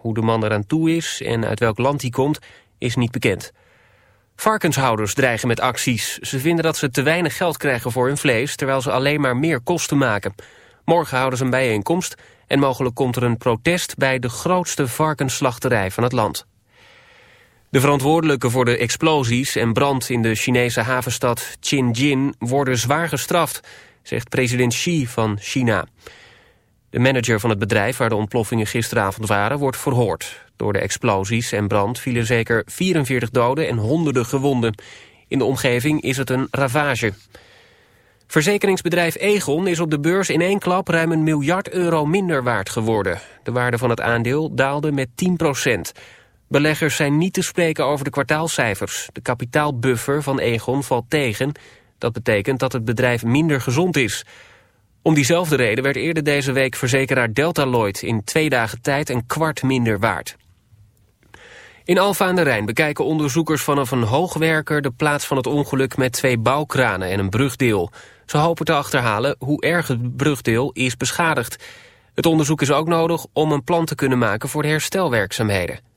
Hoe de man eraan toe is en uit welk land hij komt, is niet bekend. Varkenshouders dreigen met acties. Ze vinden dat ze te weinig geld krijgen voor hun vlees... terwijl ze alleen maar meer kosten maken. Morgen houden ze een bijeenkomst... en mogelijk komt er een protest bij de grootste varkensslachterij van het land. De verantwoordelijken voor de explosies en brand in de Chinese havenstad Tianjin worden zwaar gestraft, zegt president Xi van China. De manager van het bedrijf waar de ontploffingen gisteravond waren wordt verhoord. Door de explosies en brand vielen zeker 44 doden en honderden gewonden. In de omgeving is het een ravage. Verzekeringsbedrijf Egon is op de beurs in één klap ruim een miljard euro minder waard geworden. De waarde van het aandeel daalde met 10 procent. Beleggers zijn niet te spreken over de kwartaalcijfers. De kapitaalbuffer van Egon valt tegen. Dat betekent dat het bedrijf minder gezond is. Om diezelfde reden werd eerder deze week verzekeraar Delta Lloyd in twee dagen tijd een kwart minder waard. In Alfa aan de Rijn bekijken onderzoekers vanaf een hoogwerker de plaats van het ongeluk met twee bouwkranen en een brugdeel. Ze hopen te achterhalen hoe erg het brugdeel is beschadigd. Het onderzoek is ook nodig om een plan te kunnen maken voor de herstelwerkzaamheden.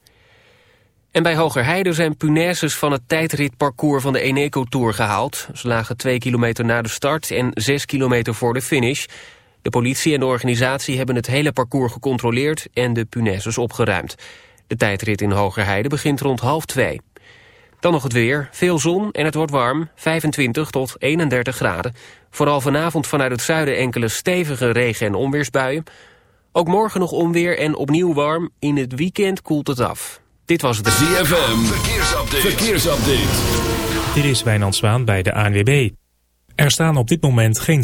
En bij Hogerheide zijn punaises van het tijdritparcours van de Eneco Tour gehaald. Ze lagen twee kilometer na de start en zes kilometer voor de finish. De politie en de organisatie hebben het hele parcours gecontroleerd en de punaises opgeruimd. De tijdrit in Hogerheide begint rond half twee. Dan nog het weer. Veel zon en het wordt warm. 25 tot 31 graden. Vooral vanavond vanuit het zuiden enkele stevige regen- en onweersbuien. Ook morgen nog onweer en opnieuw warm. In het weekend koelt het af. Dit was het... ZFM. Verkeersupdate. Verkeersupdate. Dit is Wijnand Zwaan bij de ANWB. Er staan op dit moment geen...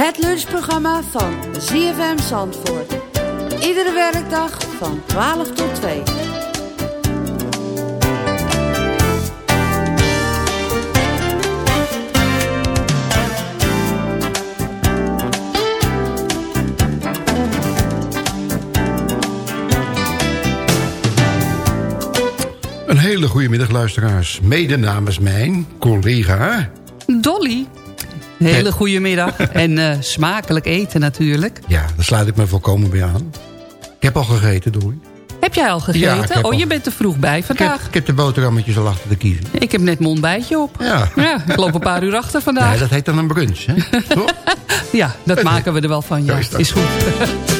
Het lunchprogramma van ZFM Zandvoort. Iedere werkdag van 12 tot 2. Een hele goede middag, luisteraars. Mede namens mijn collega... Dolly. Hele goede middag. en eh, smakelijk eten natuurlijk. Ja, daar sluit ik me volkomen bij aan. Ik heb al gegeten, Dolly. Heb jij al gegeten? Ja, oh, al- je bent er vroeg bij Ik heb, vandaag. ik heb de boterhammetjes al achter de kiezen. Ik heb net mijn ontbijtje op. Ja. Ja, ik loop een paar uur achter Nee, vandaag. dat heet dan een brunch, hè? Ja, dat maken we er wel van. Ja, is goed.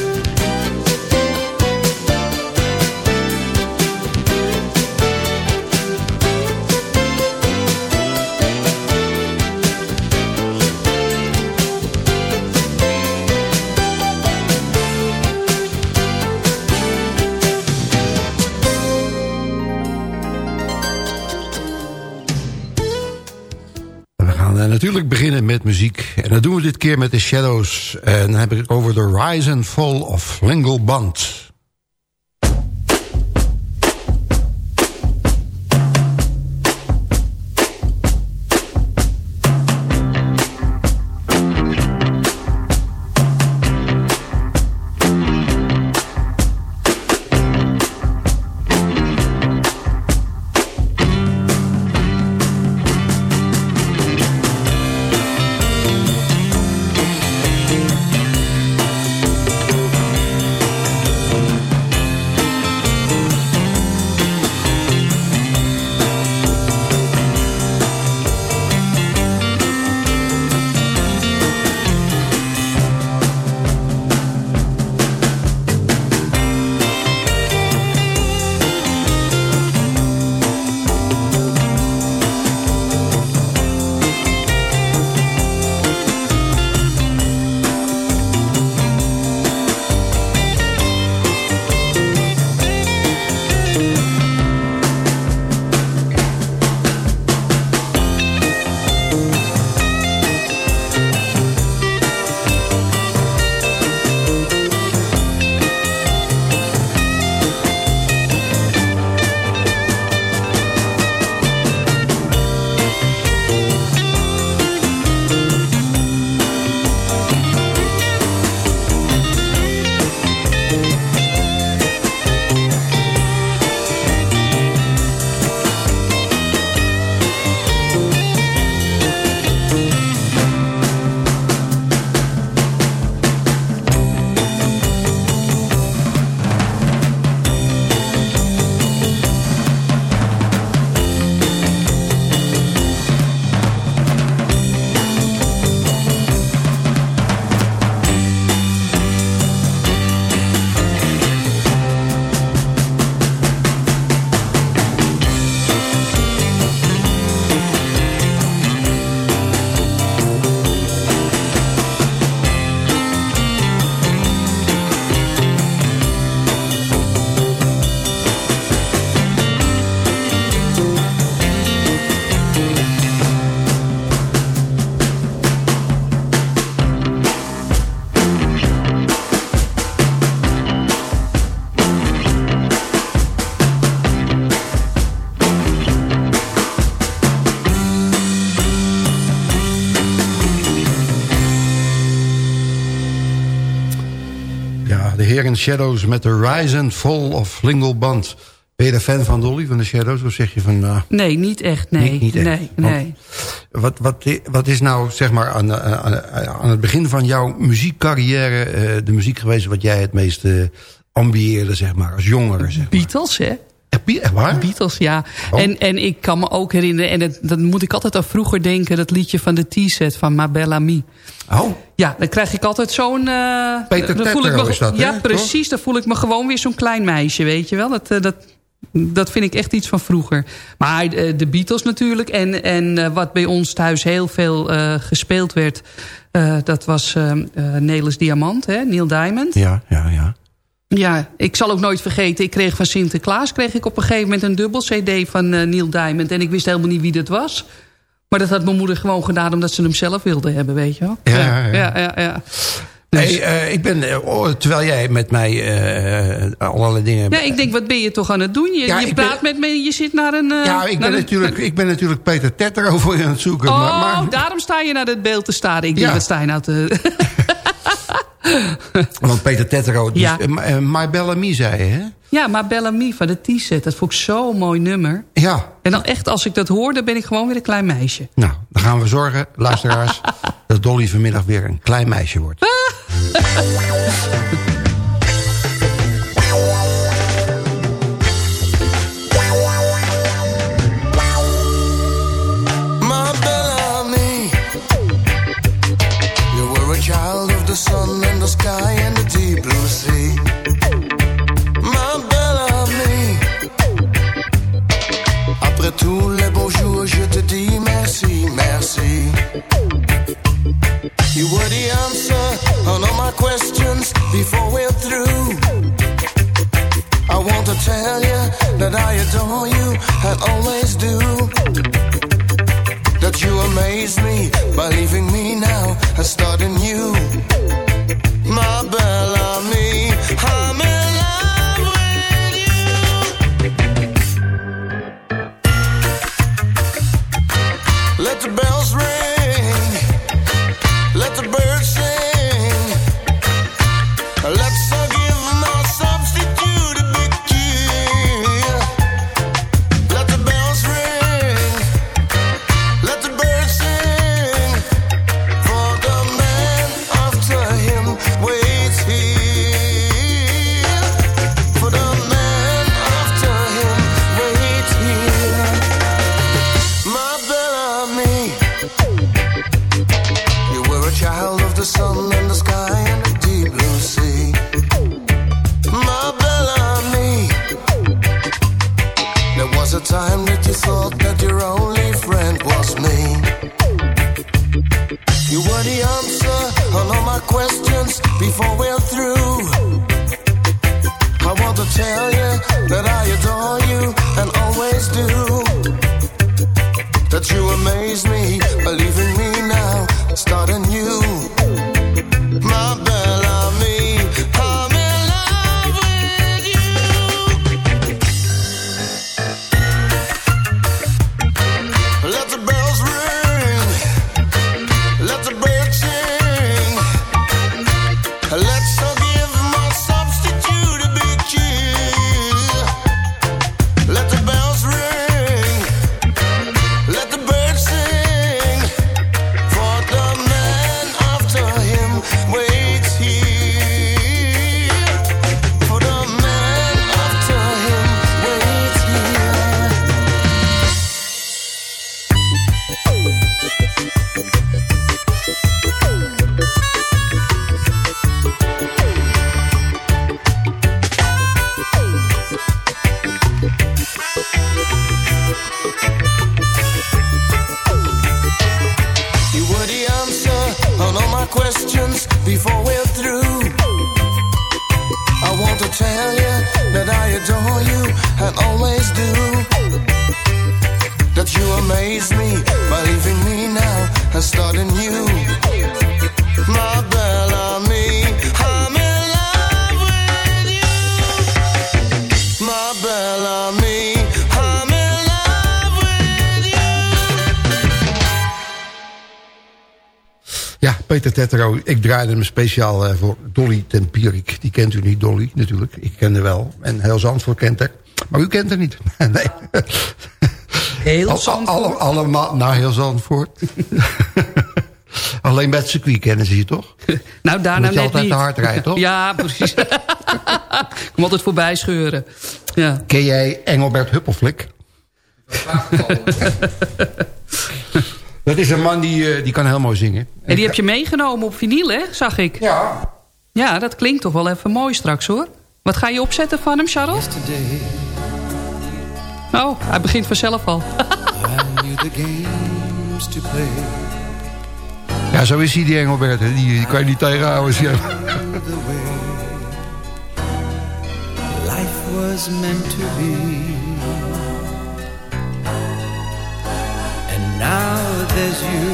natuurlijk beginnen met muziek. En dat doen we dit keer met The Shadows. En dan heb ik het over The Rise and Fall of Lingle Shadows met de Rise and Fall of Lingle Band. Ben je er fan van, Dolly, van de Shadows? Of zeg je van... Uh, nee, niet echt. Nee, niet, niet echt. nee, nee. Wat, wat, wat is nou, zeg maar, aan, aan, aan het begin van jouw muziekcarrière... Uh, de muziek geweest wat jij het meest uh, ambieerde, zeg maar, als jongere? Zeg maar. Beatles, hè? Echt waar? Beatles, ja. Oh. En, en ik kan me ook herinneren, en dan moet ik altijd aan vroeger denken... dat liedje van de T-set van Ma Belle Amie. Oh. Ja, dan krijg ik altijd zo'n... Uh, Peter Tettero is dat, Ja, precies. Dan voel ik me gewoon weer zo'n klein meisje, weet je wel. Dat, uh, dat, dat vind ik echt iets van vroeger. Maar uh, de Beatles natuurlijk. En, en wat bij ons thuis heel veel gespeeld werd... dat was Nelis Diamant, hè? Neil Diamond. Ja, ja, ja. Ja, ik zal ook nooit vergeten. Ik kreeg van Sinterklaas kreeg ik op een gegeven moment een dubbel cd van uh, Neil Diamond. En ik wist helemaal niet wie dat was. Maar dat had mijn moeder gewoon gedaan omdat ze hem zelf wilde hebben, weet je wel. Ja, ja, ja. ja, ja, Dus... Hey, uh, ik ben, uh, oh, terwijl jij met mij uh, allerlei dingen... Ja, ik denk, wat ben je toch aan het doen? Je, ja, je praat ben... met me, je zit naar een... ja, ik ben, natuurlijk, ik ben natuurlijk Peter Tetter over je aan het zoeken. Oh, maar, maar... daarom sta je naar het beeld te staren. Ik denk, wat sta je nou te... Want Peter Tettero, dus, ja. uh, My Bellamy zei je, hè? Ja, My Bellamy van de T-set. Dat vond ik zo'n mooi nummer. Ja. En dan echt, als ik dat hoor, dan ben ik gewoon weer een klein meisje. Nou, dan gaan we zorgen, luisteraars... dat Dolly vanmiddag weer een klein meisje wordt. You were the answer on all my questions before we're through. I want to tell you that I adore you and always do. That you amaze me by leaving me now and starting new. forward. Ja, Peter Tettero. Ik draaide hem speciaal eh, voor Dolly Tempierik. Die kent u niet, Dolly, natuurlijk. Ik ken haar wel. En heel Zandvoort kent haar. Maar u kent haar niet. nee. Heel Al- Zandvoort? alle- allemaal naar heel Zandvoort. Alleen bij het circuit kennen ze je toch? Nou, daarna Moet je net altijd niet. te hard rijden, toch? ja, precies. Ik kom altijd voorbij scheuren. Ja. Ken jij Engelbert Huppelflik? Dat is een man die, eh, die kan heel mooi zingen. En die heb je meegenomen op vinyl, hè? Zag ik. Ja. Ja, dat klinkt toch wel even mooi straks, hoor. Wat ga je opzetten van hem, Charles? Oh, hij begint vanzelf al. Ja, zo is hij die Engelbert. Hè. Die, die kan je niet tegenhouden. je. Life was meant to be. And now there's you.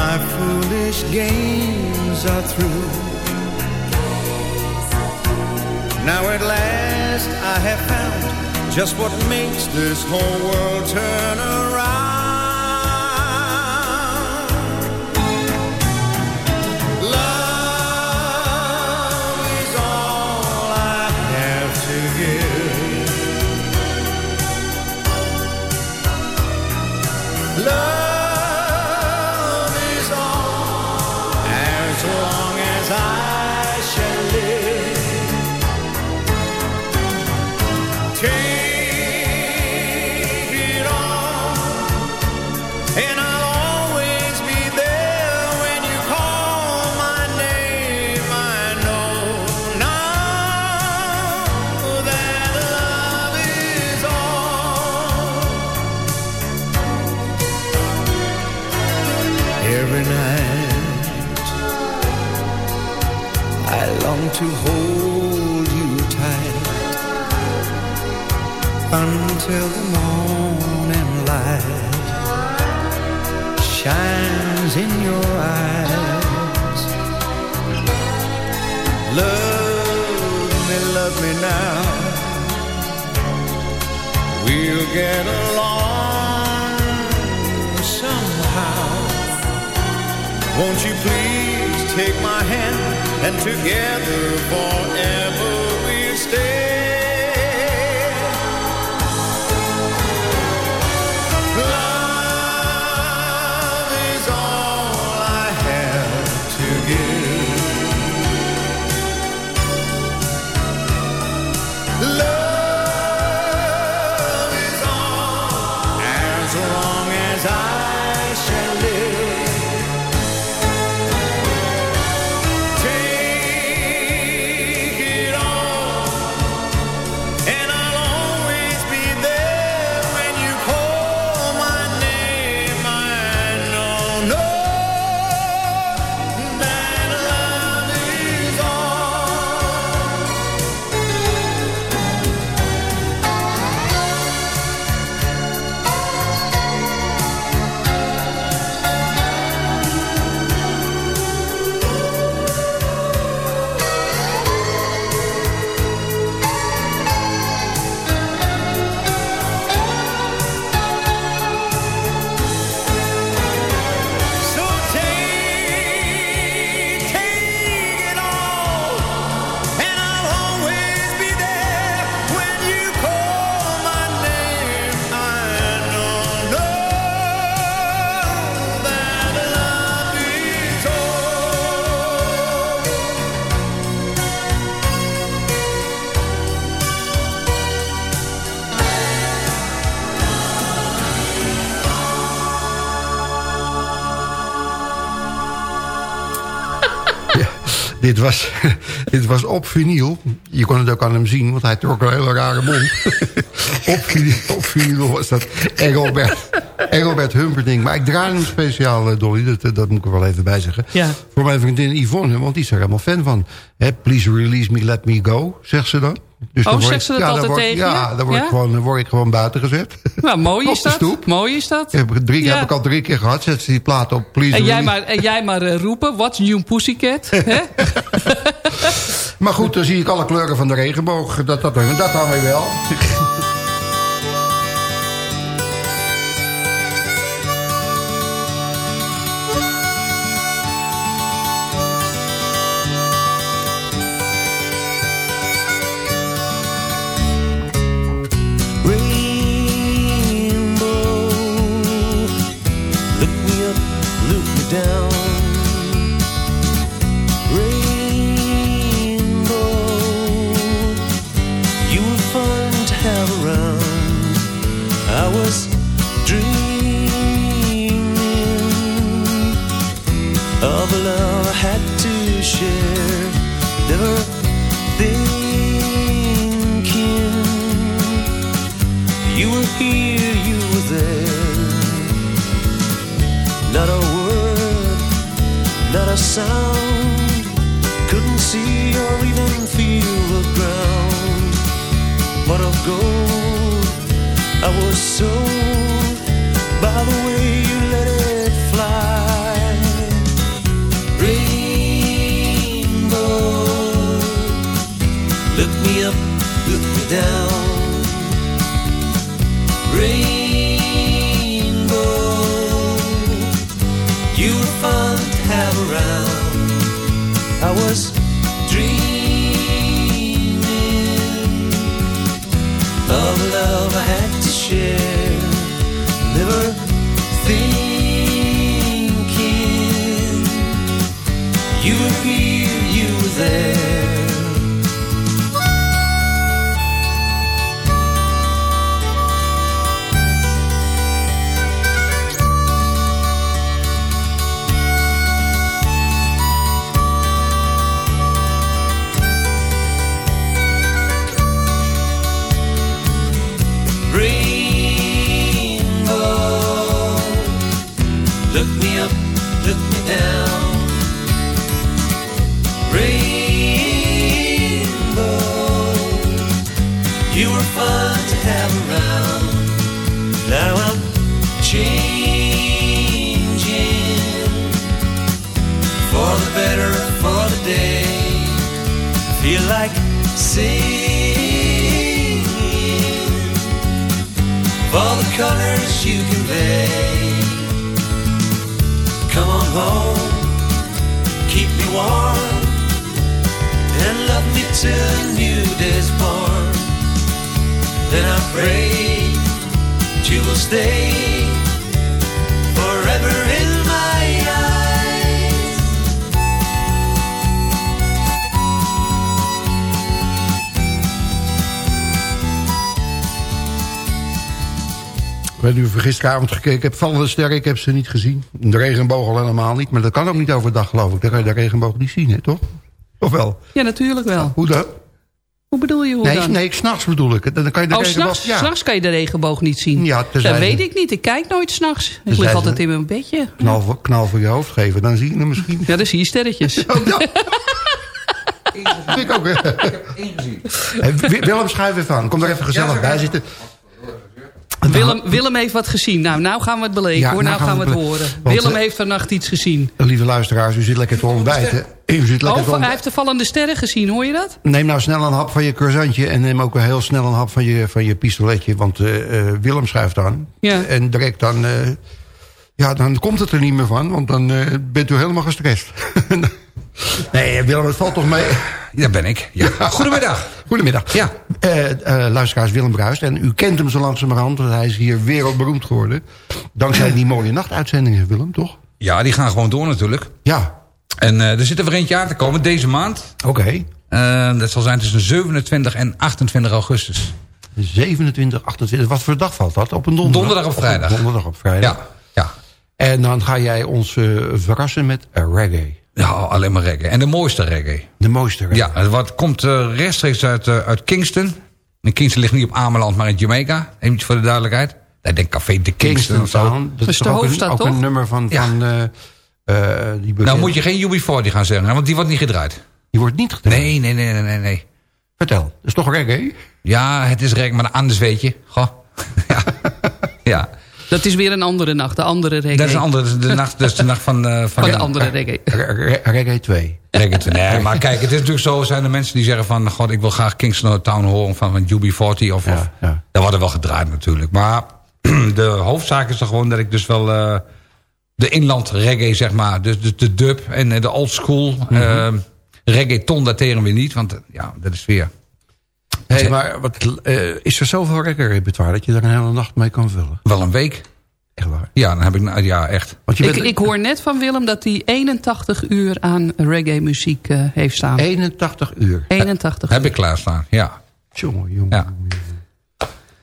My foolish games are through. Now at last I have found just what makes this whole world turn around. Until the morning light. shines in your eyes. Love me, love me now. We'll get along somehow. Won't you please take my hand and together forever Dit was, dit was op vinyl. Je kon het ook aan hem zien, want hij trok een hele rare mond. op, vinyl, op vinyl was dat Engelbert, Engelbert Humperdinck. Maar ik draai hem speciaal, eh, Dolly, dat, dat moet ik er wel even bij zeggen. Ja. Voor mijn vriendin Yvonne, want die is er helemaal fan van. Please release me, let me go, zegt ze dan. Dus Oh, zegt ze dat dan altijd word, tegen Ja, dan word, Ja? Ik gewoon, dan word ik gewoon buiten gezet. Nou, mooi is dat. stoep. Mooi is dat. Ik heb, drie, Ja. heb ik al drie keer gehad. Zet ze die plaat op, please En jij maar, en jij maar eh, roepen, what's new pussycat? Maar goed, dan zie ik alle kleuren van de regenboog. Dat, dat, dat dan weer wel. stay forever in my eyes. Ik weet niet of ik gisteravond gekeken heb. Vallende sterren, ik heb ze niet gezien. De regenboog al helemaal niet. Maar dat kan ook niet overdag, geloof ik. Dan kan je de regenboog niet zien, hè, toch? Of wel? Ja, natuurlijk wel. Hoe dan? Hoe bedoel je hoe Nee, dan? nee s'nachts bedoel ik. Dan kan je de oh, s'nachts s'nachts kan je de regenboog niet zien. Ja, dat ze- weet ik niet. Ik kijk nooit s'nachts. Ik lig altijd in mijn bedje. knal, voor- knal voor je hoofd geven. Dan zie je hem misschien. Ja, dan zie je sterretjes. Oh, ja. Vind ik ook. hè. Hey, Wi- Willem, schuif even aan. Kom er even gezellig bij zitten. Willem, Willem heeft wat gezien. Nou, nou gaan we het beleven Ja, hoor. Nou, gaan we het horen. Want, Willem eh, heeft vannacht iets gezien. Lieve luisteraars, u zit lekker te ontbijten. U zit lekker Oh, te hij heeft de vallende sterren gezien, hoor je dat? Neem nou snel een hap van je croissantje... en neem ook heel snel een hap van je, van je pistoletje. Want eh, eh, Willem schuift aan. Ja. En direct dan... eh, ja, dan komt het er niet meer van. Want dan eh, bent u helemaal gestrest. nee, Willem, het valt toch mee? Daar ben ik. Ja. Goedemiddag. Goedemiddag. Ja. Eh, luisteraars Willem Bruist. En u kent hem zo langzamerhand. Want hij is hier wereldberoemd geworden. Dankzij die mooie nachtuitzendingen, Willem, toch? Ja, die gaan gewoon door natuurlijk. Ja, En eh, er zit er weer eentje aan te komen deze maand. oké. Dat zal zijn tussen 27 en 28 augustus. 27, 28. Wat voor dag valt dat? Op een donderdag? Donderdag op vrijdag. Donderdag op vrijdag. Ja, ja. En dan ga jij ons verrassen met reggae. Ja, alleen maar reggae. En de mooiste reggae. De mooiste reggae. Ja, wat komt eh, rechtstreeks uit, eh, uit Kingston. En Kingston ligt niet op Ameland, maar in Jamaica. Even voor de duidelijkheid. Ik denk Café de Kingston, Kingston of zo. Town. Dat is de ook, hoofdstad, een, ook toch? een nummer van... Ja. van eh, eh, die, Nou moet je geen UB40 gaan zeggen, hè, want die wordt niet gedraaid. die wordt niet. Nee, nee, nee, nee, nee. nee. Vertel. Dat is toch reggae? Ja, het is reggae, maar anders weet je. Goh. ja. ja. Dat is weer een andere nacht, de andere reggae. Dat is een andere, de nacht, dat is de nacht van, eh, van, Van de andere reggae. Re- re- reggae 2. reggae. Nee, maar kijk, het is natuurlijk zo, zijn er mensen die zeggen van, god, ik wil graag Kingston Town horen van, van UB40 of, Ja, of ja. dat wordt er wel gedraaid natuurlijk. Maar de hoofdzaak is toch gewoon dat ik dus wel eh, de inland reggae, zeg maar, dus de, de dub en eh, de old school Mhm. eh, reggae ton dateren we niet, want ja, dat is weer... Hey, maar wat, eh, is er zoveel reggae repertoire dat je daar een hele nacht mee kan vullen? Wel een week. Echt waar. Ja, dan heb ik, nou, ja, echt. Want je Ik, bent ik hoor net van Willem dat hij 81 uur aan reggae muziek eh, heeft staan. 81 uur. 81 Heb ik klaarstaan, ja. Jongen, jongen. Ja.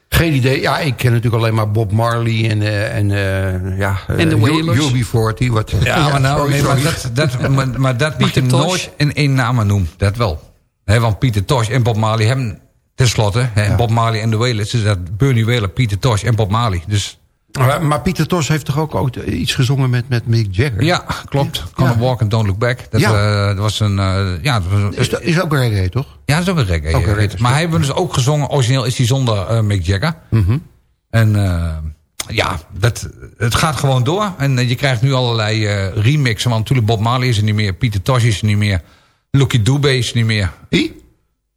Geen idee. Ja, ik ken natuurlijk alleen maar Bob Marley en, eh, en eh, ja... eh, En de Wailers. UB40. Wat, Ja, maar, nou, sorry, nee, maar dat, dat, maar, maar dat mag je nooit in één naam noemen. Dat wel. Hè, want Pieter Tosh en Bob Marley hebben tenslotte... Hè, Ja. Bob Marley en de Wailers... is dat Bernie Wailer, Pieter Tosh en Bob Marley. Dus Maar, maar Pieter Tos heeft toch ook ooit iets gezongen met, met Mick Jagger? ja, klopt. Come Ja. Walk and Don't Look Back. Dat, Ja. eh, dat was een... eh, ja, dat was een, Is, dat- is ook reggae, toch? ja, dat is ook een reggae. Ook een reggae. maar hij heeft dus ook gezongen... Origineel is hij zonder eh, Mick Jagger. Mhm. En ja, dat, het gaat gewoon door. En je krijgt nu allerlei remixen. Want natuurlijk Bob Marley is er niet meer. Pieter Tosh is er niet meer. Lucky Dube is er niet meer. Wie?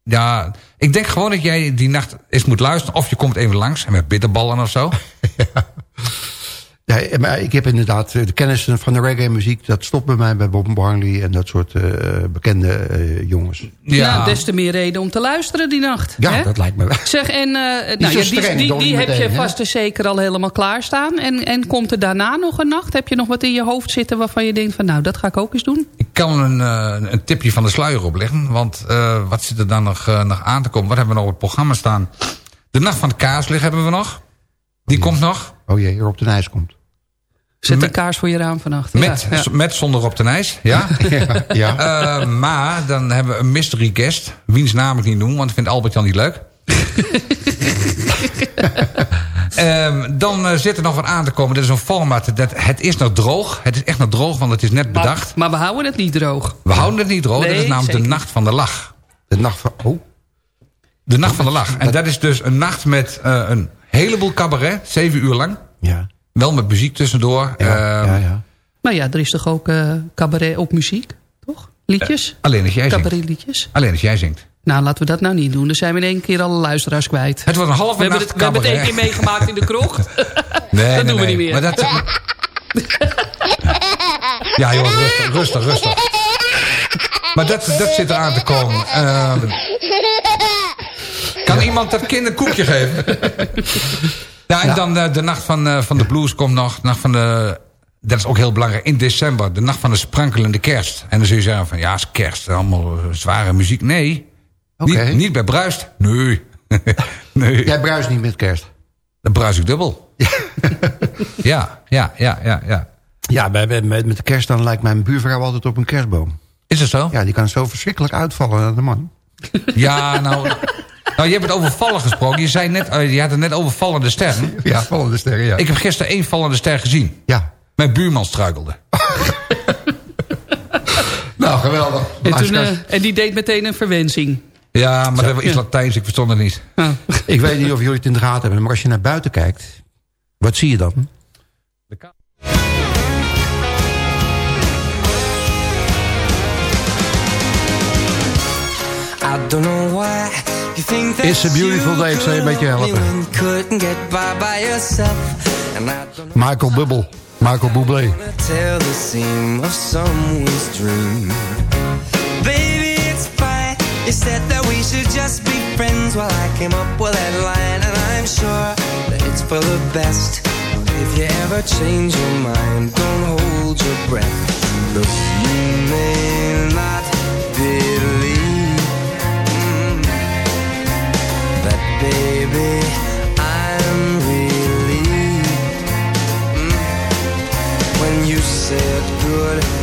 Ja, ik denk gewoon dat jij die nacht eens moet luisteren. Of je komt even langs en met bitterballen of zo. Ja, maar ik heb inderdaad eh, de kennis van de reggae muziek. Dat stopt bij mij bij Bob Marley en dat soort eh, bekende eh, jongens. Ja. des te meer reden om te luisteren die nacht. Ja, hè? dat lijkt me wel. Zeg, en uh, nou, ja, die, streng, die, heb meteen, je vast en zeker al helemaal klaarstaan. En, en komt er daarna nog een nacht? Heb je nog wat in je hoofd zitten waarvan je denkt van nou, dat ga ik ook eens doen? Ik kan een, eh, een tipje van de sluier opleggen. Want eh, wat zit er dan nog, eh, nog aan te komen? Wat hebben we nog op het programma staan? De Nacht van de Kaarslig hebben we nog. Die komt nog. Oh jee, Rob de Nijs komt. Zet Met- een kaars voor je raam vannacht. Met, ja, ja. met zonder op de Nijs. Ja. ja, ja. Eh, maar dan hebben we een mystery guest. Wiens naam ik niet noem, want dat vindt Albert Jan niet leuk. Ehm, dan eh, zit er nog wat aan te komen. Dat is een format. Dat, het is nog droog. Het is echt nog droog, want het is net bedacht. maar we houden het niet droog. We houden het niet droog. dat Nee, is namelijk zeker de Nacht van de Lach. De nacht van... Oh, De Nacht van de Lach. En dat is dus een nacht met eh, een heleboel cabaret. Zeven uur lang. ja. Wel met muziek tussendoor. Ja, Ehm, ja, ja. Maar ja, er is toch ook eh, cabaret op muziek, toch? Liedjes? Alleen als jij zingt. Cabaretliedjes? Alleen als jij zingt. Nou, laten we dat nou niet doen. Dan zijn we in één keer alle luisteraars kwijt. Het wordt een halve we hebben het, We hebben het één cabaret. keer meegemaakt in de krocht. Nee, dat nee, doen we niet meer. Maar dat, ja, joh, rustig, rustig, rustig. Maar dat, dat zit eraan te komen. Ehm, kan iemand dat kind een koekje geven? Ja, en dan eh, de nacht van, eh, van de blues komt nog. Nacht van de, dat is ook heel belangrijk. In december, de nacht van de sprankelende kerst. En dan zul je zeggen van, ja, is kerst. Allemaal eh, zware muziek. Nee, Oké. niet, niet bij Bruist. Nee. nee. Jij bruist niet met kerst. Dan bruis ik dubbel. ja, ja, ja, ja, ja. Ja, met, met de kerst dan lijkt mijn buurvrouw altijd op een kerstboom. Is het zo? Ja, die kan zo verschrikkelijk uitvallen aan de man. Ja, nou... Nou, je hebt het over vallen gesproken. Je, zei net, eh, je had het net over vallende sterren. Ja, vallende sterren, ja. Ik heb gisteren één vallende ster gezien. Ja. Mijn buurman struikelde. Nou, geweldig. En, toen, eh, en die deed meteen een verwensing. Ja, maar dat was iets. Latijns. Ik verstond het niet. Oh. Ik weet niet of jullie het in de gaten hebben, maar als je naar buiten kijkt... wat zie je dan? I don't know why It's a beautiful day. Ik zal je een beetje helpen. Michael Bubble. Michael Bublé. Baby, it's fine. You said that we should just be friends. Well, I came up with that line, and I'm sure that it's for the best. If you ever change your mind, don't hold your breath. Look, you may not believe baby. I'm relieved mm, when you said goodbye.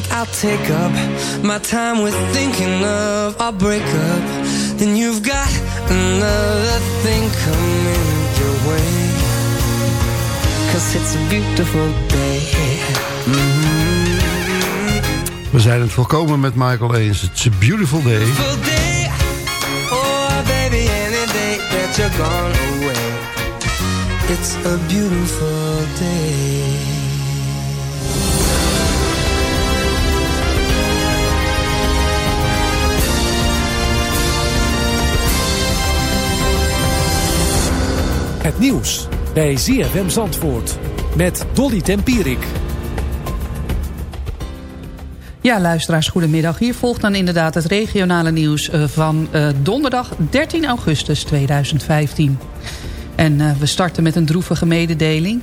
think I'll take up my time with thinking of our breakup, then you've got another thing coming your way. Cause it's a beautiful day. Mhm. We zijn het volkomen met Michael eens. It's a beautiful day. Beautiful day. Oh, baby, any day that you're gone away. It's a beautiful day. Het nieuws bij ZFM Zandvoort met Dolly Tempierik. Ja, luisteraars, goedemiddag. Hier volgt dan inderdaad het regionale nieuws eh, van eh, donderdag 13 augustus 2015. En eh, we starten met een droevige mededeling.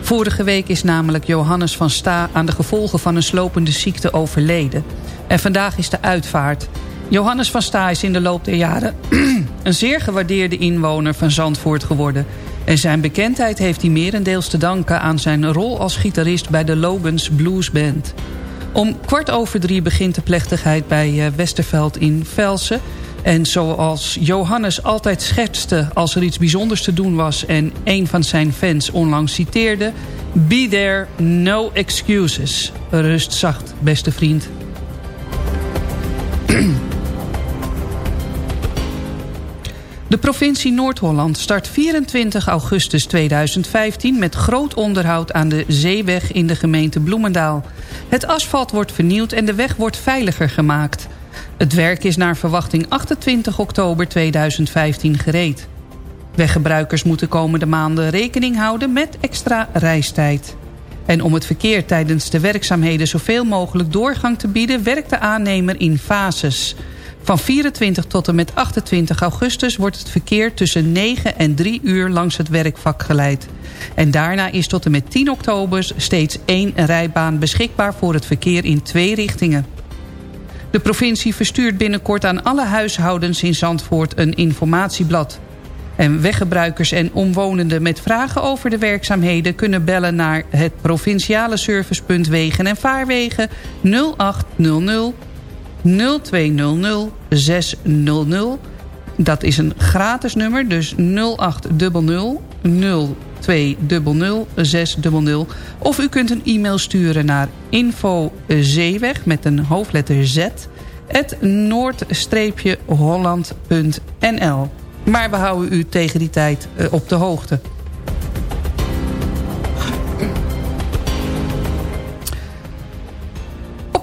Vorige week is namelijk Johannes van Sta aan de gevolgen van een slopende ziekte overleden. En vandaag is de uitvaart. Johannes van Sta is in de loop der jaren een zeer gewaardeerde inwoner van Zandvoort geworden. En zijn bekendheid heeft hij merendeels te danken aan zijn rol als gitarist bij de Logans Blues Band. Om kwart over drie begint de plechtigheid bij eh, Westerveld in Velsen. En zoals Johannes altijd schetste als er iets bijzonders te doen was... en een van zijn fans onlangs citeerde... Be there, no excuses. Rust zacht, beste vriend. De provincie Noord-Holland start 24 augustus 2015 met groot onderhoud aan de zeeweg in de gemeente Bloemendaal. Het asfalt wordt vernieuwd en de weg wordt veiliger gemaakt. Het werk is naar verwachting 28 oktober 2015 gereed. Weggebruikers moeten komende maanden rekening houden met extra reistijd. En om het verkeer tijdens de werkzaamheden zoveel mogelijk doorgang te bieden... werkt de aannemer in fases. Van 24 tot en met 28 augustus wordt het verkeer tussen 9 en 3 uur langs het werkvak geleid. En daarna is tot en met 10 oktober steeds één rijbaan beschikbaar voor het verkeer in twee richtingen. De provincie verstuurt binnenkort aan alle huishoudens in Zandvoort een informatieblad. En weggebruikers en omwonenden met vragen over de werkzaamheden... kunnen bellen naar het provinciale servicepunt Wegen en Vaarwegen 0800 0200 600. Dat is een gratis nummer, dus 0800 0200 600. Of u kunt een e-mail sturen naar infozeeweg met een hoofdletter Z... noord-holland.nl Maar we houden u tegen die tijd eh, op de hoogte.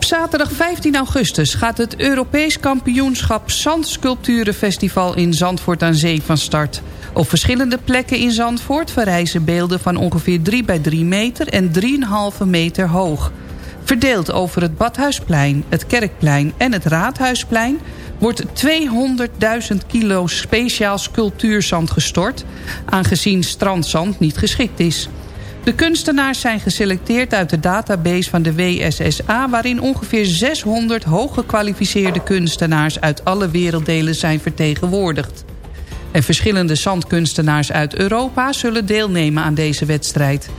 Zaterdag 15 augustus gaat het Europees kampioenschap Zandsculpturenfestival in Zandvoort aan Zee van start. Op verschillende plekken in Zandvoort verrijzen beelden van ongeveer 3 bij 3 meter en 3,5 meter hoog. Verdeeld over het Badhuisplein, het Kerkplein en het Raadhuisplein... wordt 200.000 kilo speciaal sculptuurzand gestort... aangezien strandzand niet geschikt is. De kunstenaars zijn geselecteerd uit de database van de WSSA... waarin ongeveer 600 hooggekwalificeerde kunstenaars... uit alle werelddelen zijn vertegenwoordigd. En verschillende zandkunstenaars uit Europa zullen deelnemen aan deze wedstrijd.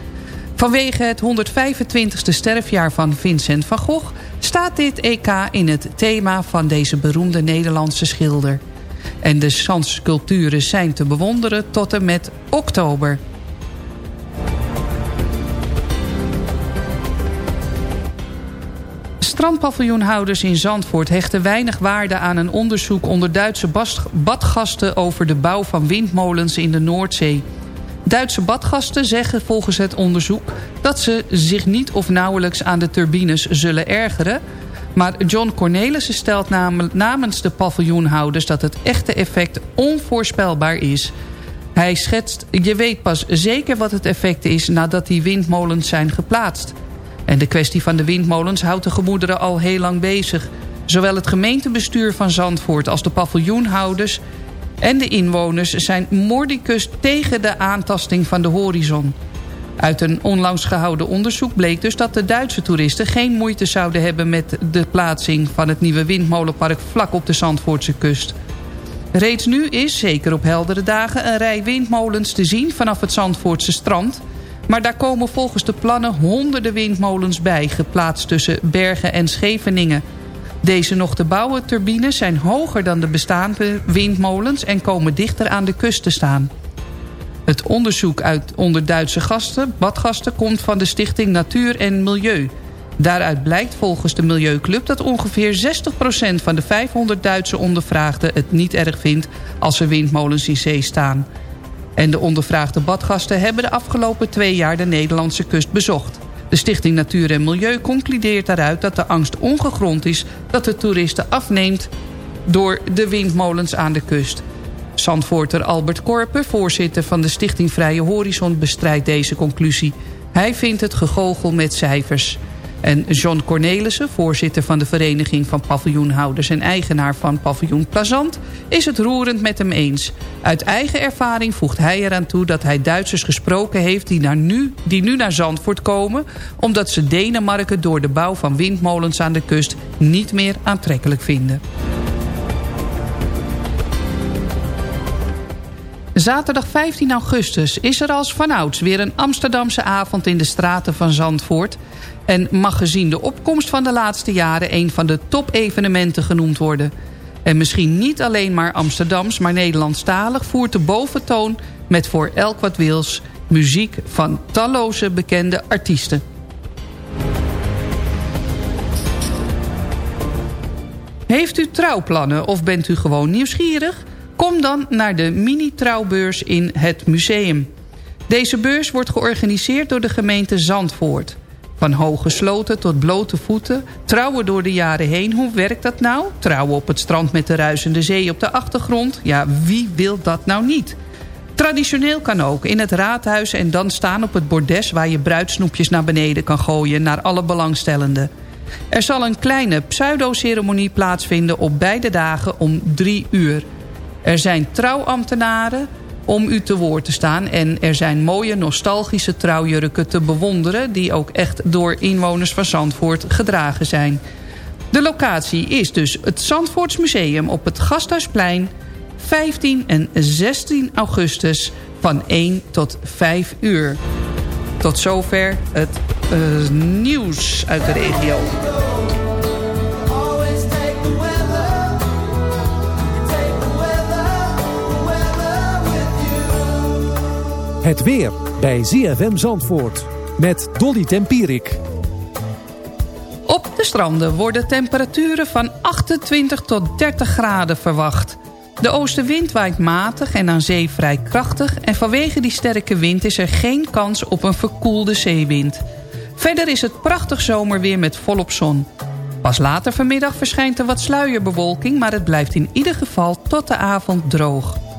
Vanwege het 125ste sterfjaar van Vincent van Gogh... staat dit EK in het thema van deze beroemde Nederlandse schilder. En de zandsculpturen zijn te bewonderen tot en met oktober... Strandpaviljoenhouders in Zandvoort hechten weinig waarde aan een onderzoek onder Duitse badgasten over de bouw van windmolens in de Noordzee. Duitse badgasten zeggen volgens het onderzoek dat ze zich niet of nauwelijks aan de turbines zullen ergeren. Maar John Cornelissen stelt namens de paviljoenhouders dat het echte effect onvoorspelbaar is. Hij schetst, je weet pas zeker wat het effect is nadat die windmolens zijn geplaatst. En de kwestie van de windmolens houdt de gemoederen al heel lang bezig. Zowel het gemeentebestuur van Zandvoort als de paviljoenhouders en de inwoners zijn mordicus tegen de aantasting van de horizon. Uit een onlangs gehouden onderzoek bleek dus dat de Duitse toeristen geen moeite zouden hebben met de plaatsing van het nieuwe windmolenpark vlak op de Zandvoortse kust. Reeds nu is, zeker op heldere dagen, een rij windmolens te zien vanaf het Zandvoortse strand maar daar komen volgens de plannen honderden windmolens bij... geplaatst tussen Bergen en Scheveningen. Deze nog te bouwen turbines zijn hoger dan de bestaande windmolens... en komen dichter aan de kust te staan. Het onderzoek uit onder Duitse gasten, badgasten... komt van de stichting Natuur en Milieu. Daaruit blijkt volgens de Milieuclub dat ongeveer 60% van de 500 Duitse ondervraagden... het niet erg vindt als er windmolens in zee staan... En de ondervraagde badgasten hebben de afgelopen twee jaar de Nederlandse kust bezocht. De Stichting Natuur en Milieu concludeert daaruit dat de angst ongegrond is... dat de toeristen afneemt door de windmolens aan de kust. Zandvoorter Albert Korper, voorzitter van de Stichting Vrije Horizon... bestrijdt deze conclusie. Hij vindt het gegogel met cijfers. En John Cornelissen, voorzitter van de Vereniging van Paviljoenhouders... en eigenaar van Paviljoen Plazant, is het roerend met hem eens. Uit eigen ervaring voegt hij eraan toe dat hij Duitsers gesproken heeft... Die, naar nu, die nu naar Zandvoort komen... omdat ze Denemarken door de bouw van windmolens aan de kust... niet meer aantrekkelijk vinden. Zaterdag 15 augustus is er als vanouds weer een Amsterdamse avond in de straten van Zandvoort en mag gezien de opkomst van de laatste jaren een van de top-evenementen genoemd worden. En misschien niet alleen maar Amsterdams, maar Nederlandstalig voert de boventoon met voor elk wat wils muziek van talloze bekende artiesten. Heeft u trouwplannen of bent u gewoon nieuwsgierig? Kom dan naar de mini-trouwbeurs in het museum. Deze beurs wordt georganiseerd door de gemeente Zandvoort. Van hoge sloten tot blote voeten, trouwen door de jaren heen. Hoe werkt dat nou? Trouwen op het strand met de ruisende zee op de achtergrond? Ja, wie wil dat nou niet? Traditioneel kan ook, in het raadhuis en dan staan op het bordes... waar je bruidsnoepjes naar beneden kan gooien naar alle belangstellenden. Er zal een kleine pseudo-ceremonie plaatsvinden op beide dagen om drie uur. Er zijn trouwambtenaren om u te woord te staan... en er zijn mooie nostalgische trouwjurken te bewonderen... die ook echt door inwoners van Zandvoort gedragen zijn. De locatie is dus het Zandvoortsmuseum op het Gasthuisplein... 15 en 16 augustus van 1 tot 5 uur. Tot zover het uh, nieuws uit de regio. Het weer bij ZFM Zandvoort met Dolly Tempierik. Op de stranden worden temperaturen van 28 tot 30 graden verwacht. De oostenwind waait matig en aan zee vrij krachtig... en vanwege die sterke wind is er geen kans op een verkoelde zeewind. Verder is het prachtig zomerweer met volop zon. Pas later vanmiddag verschijnt er wat sluierbewolking... maar het blijft in ieder geval tot de avond droog.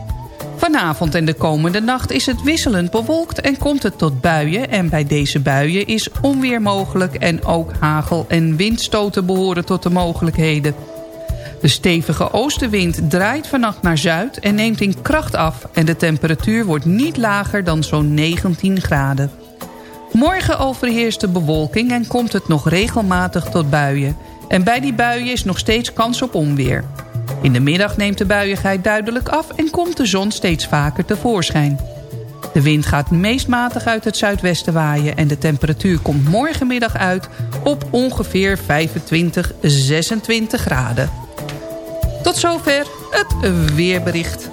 Vanavond en de komende nacht is het wisselend bewolkt en komt het tot buien. En bij deze buien is onweer mogelijk en ook hagel en windstoten behoren tot de mogelijkheden. De stevige oostenwind draait vannacht naar zuid en neemt in kracht af... en de temperatuur wordt niet lager dan zo'n 19 graden. Morgen overheerst de bewolking en komt het nog regelmatig tot buien. En bij die buien is nog steeds kans op onweer. In de middag neemt de buiigheid duidelijk af en komt de zon steeds vaker tevoorschijn. De wind gaat meest matig uit het zuidwesten waaien... en de temperatuur komt morgenmiddag uit op ongeveer 25, 26 graden. Tot zover het weerbericht.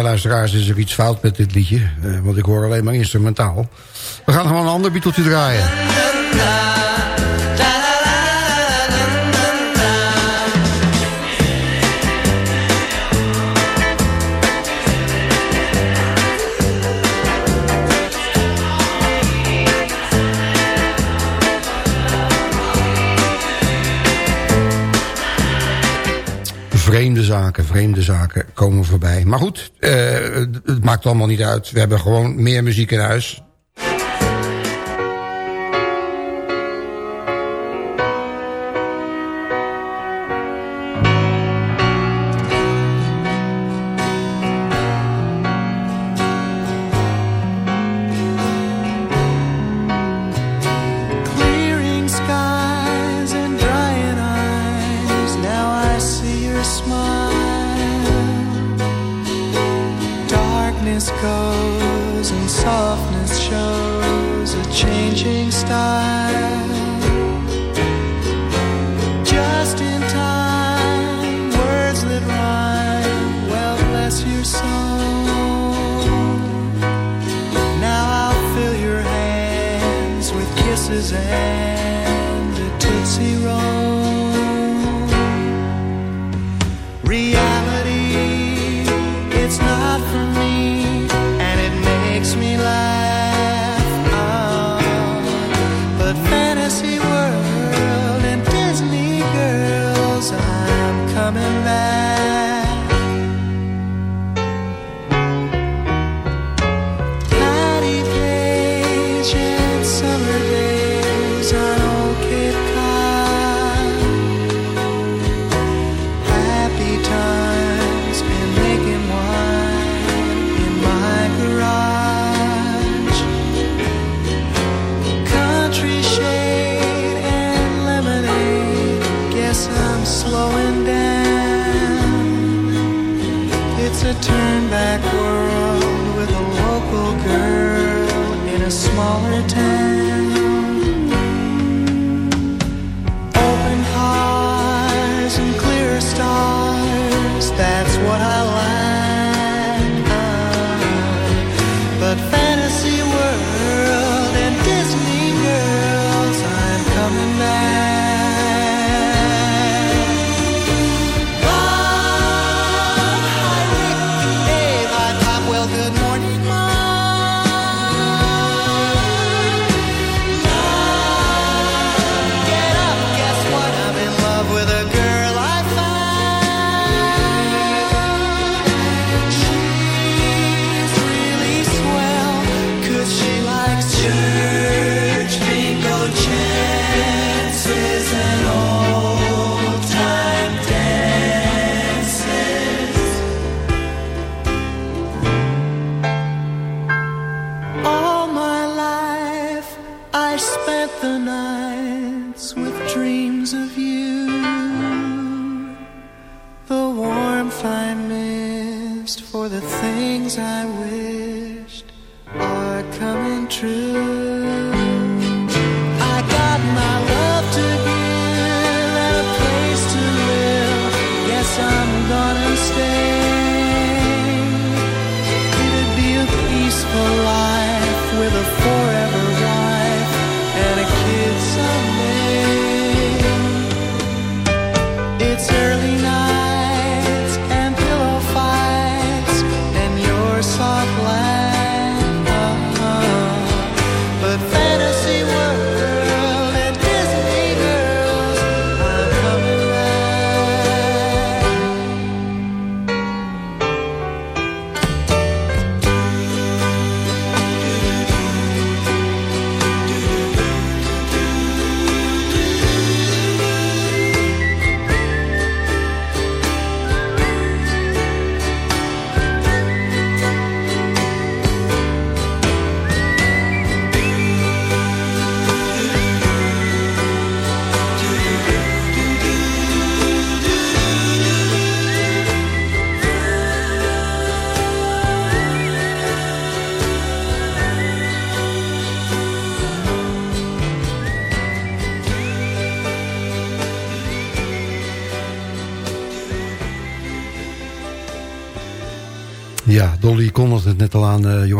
Luisteraars is er iets fout met dit liedje. Uh, want ik hoor alleen maar instrumentaal. We gaan gewoon een ander Beatletje draaien. Vreemde zaken, vreemde zaken komen voorbij. Maar goed, uh, het maakt allemaal niet uit. We hebben gewoon meer muziek in huis.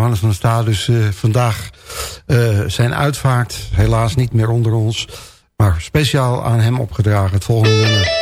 Johannes van Sta dus eh, vandaag eh, zijn uitvaart. Helaas niet meer onder ons. Maar speciaal aan hem opgedragen. Het volgende nummer.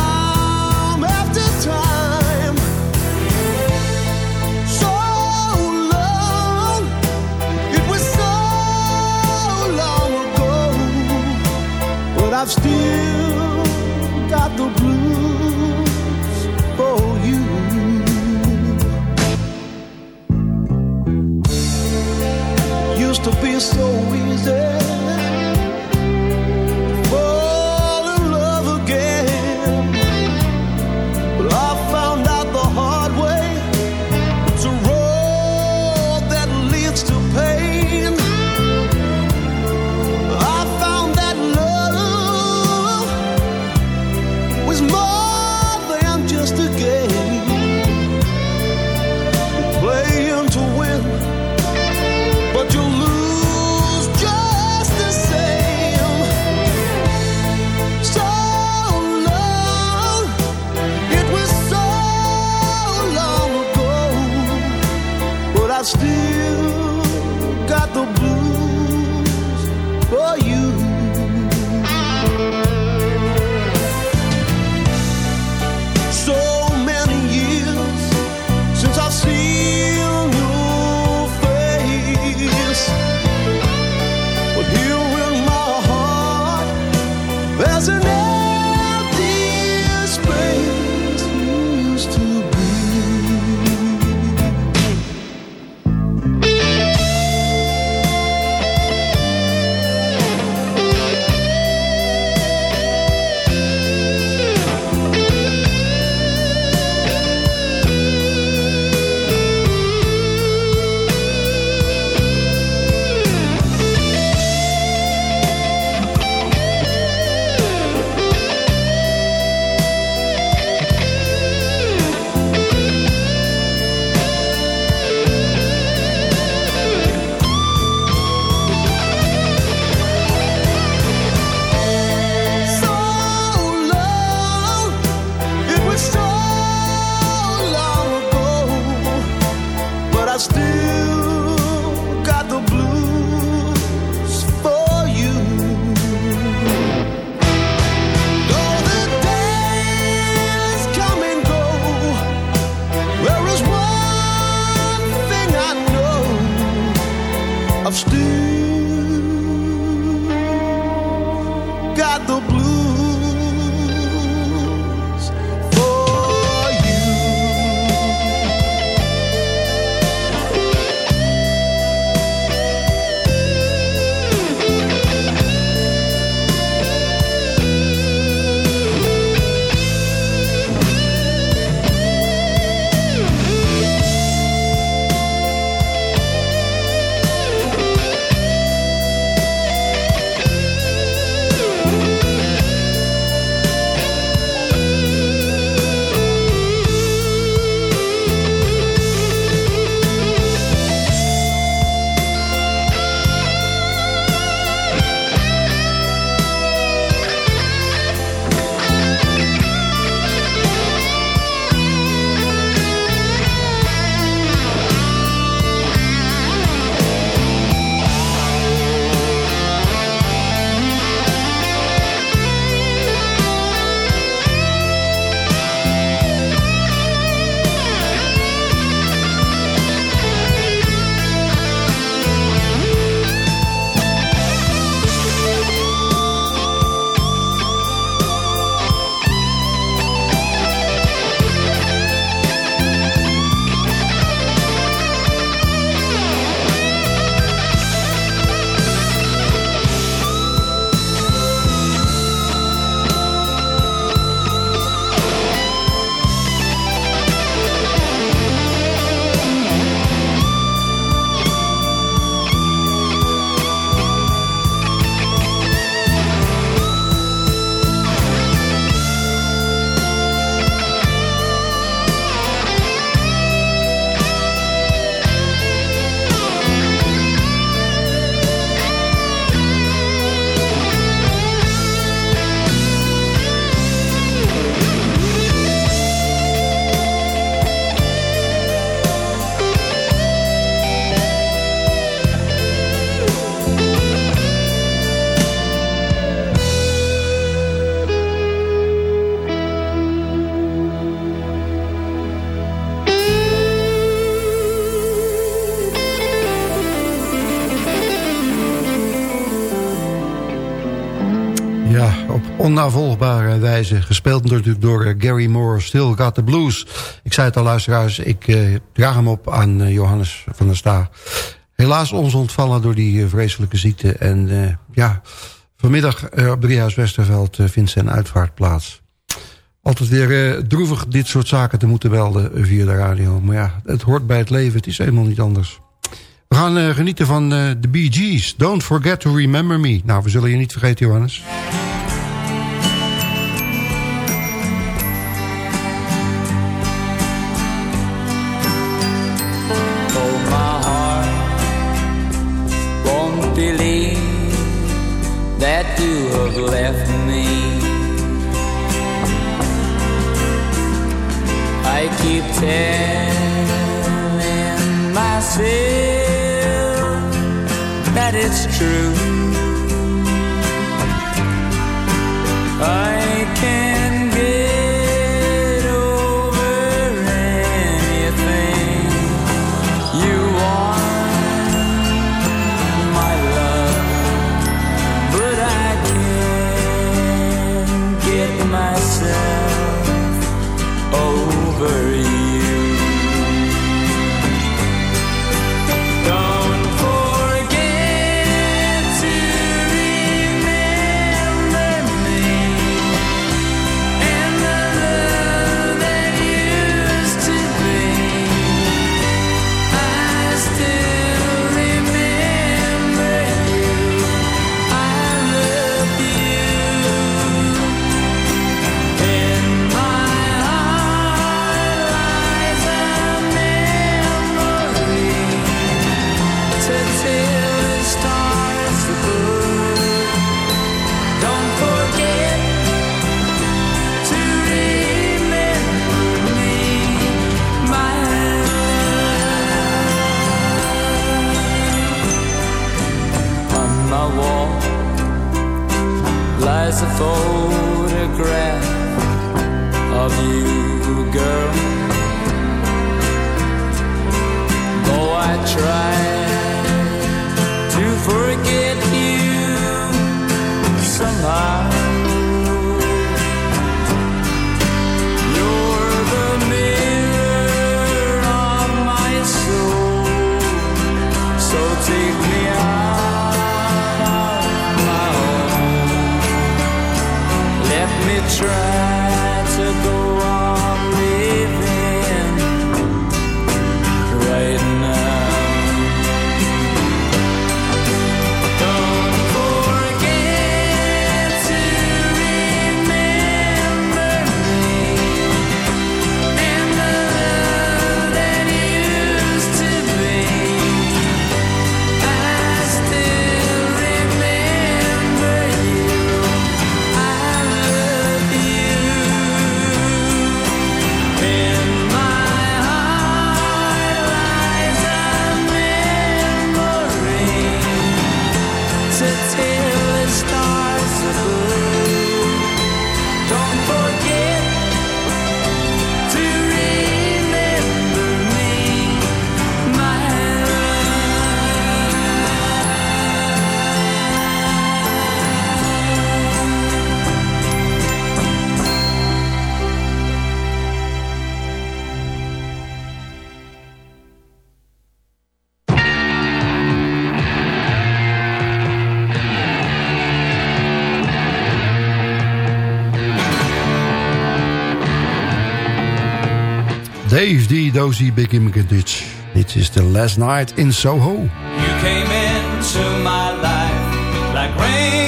onnavolgbare wijze. Gespeeld natuurlijk door eh, Gary Moore, Still Got the Blues. Ik zei het al, luisteraars, ik uh, draag hem op aan uh, Johannes van der Sta. Helaas ons ontvallen door die uh, vreselijke ziekte. En ja, vanmiddag op Driehuis Westerveld vindt zijn uitvaart plaats. Altijd weer droevig dit soort zaken te moeten melden via de radio. Maar ja, het hoort bij het leven, het is helemaal niet anders. We gaan genieten van de Bee Gees. Don't forget to remember me. Nou, we zullen je niet vergeten, Johannes. Telling myself that it's true. I Dave D. Dozy, Big Immigrant Dit is The Last Night in Soho. You came into my life like rain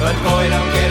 But boy, don't get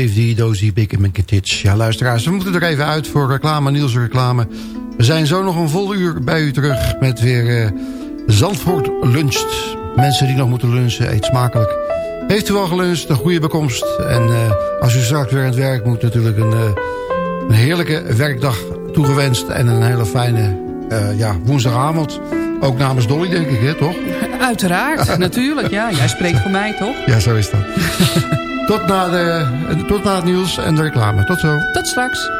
go. Dave D. Dozy, Big Immigrant Ja, luisteraars, we moeten er even uit voor reclame, Niels reclame. We zijn zo nog een vol uur bij u terug met weer eh, Zandvoort luncht. Mensen die nog moeten lunchen, eet smakelijk. Heeft u al geluncht, een goede bekomst. En eh, als u straks weer aan het werk moet, natuurlijk een, eh, een heerlijke werkdag toegewenst. En een hele fijne ja, woensdagavond. Ook namens Dolly, denk ik, hè, toch? Uiteraard, natuurlijk. Ja, jij spreekt voor mij, toch? Ja, zo is dat. tot, na de, tot na het nieuws en de reclame. Tot zo. Tot straks.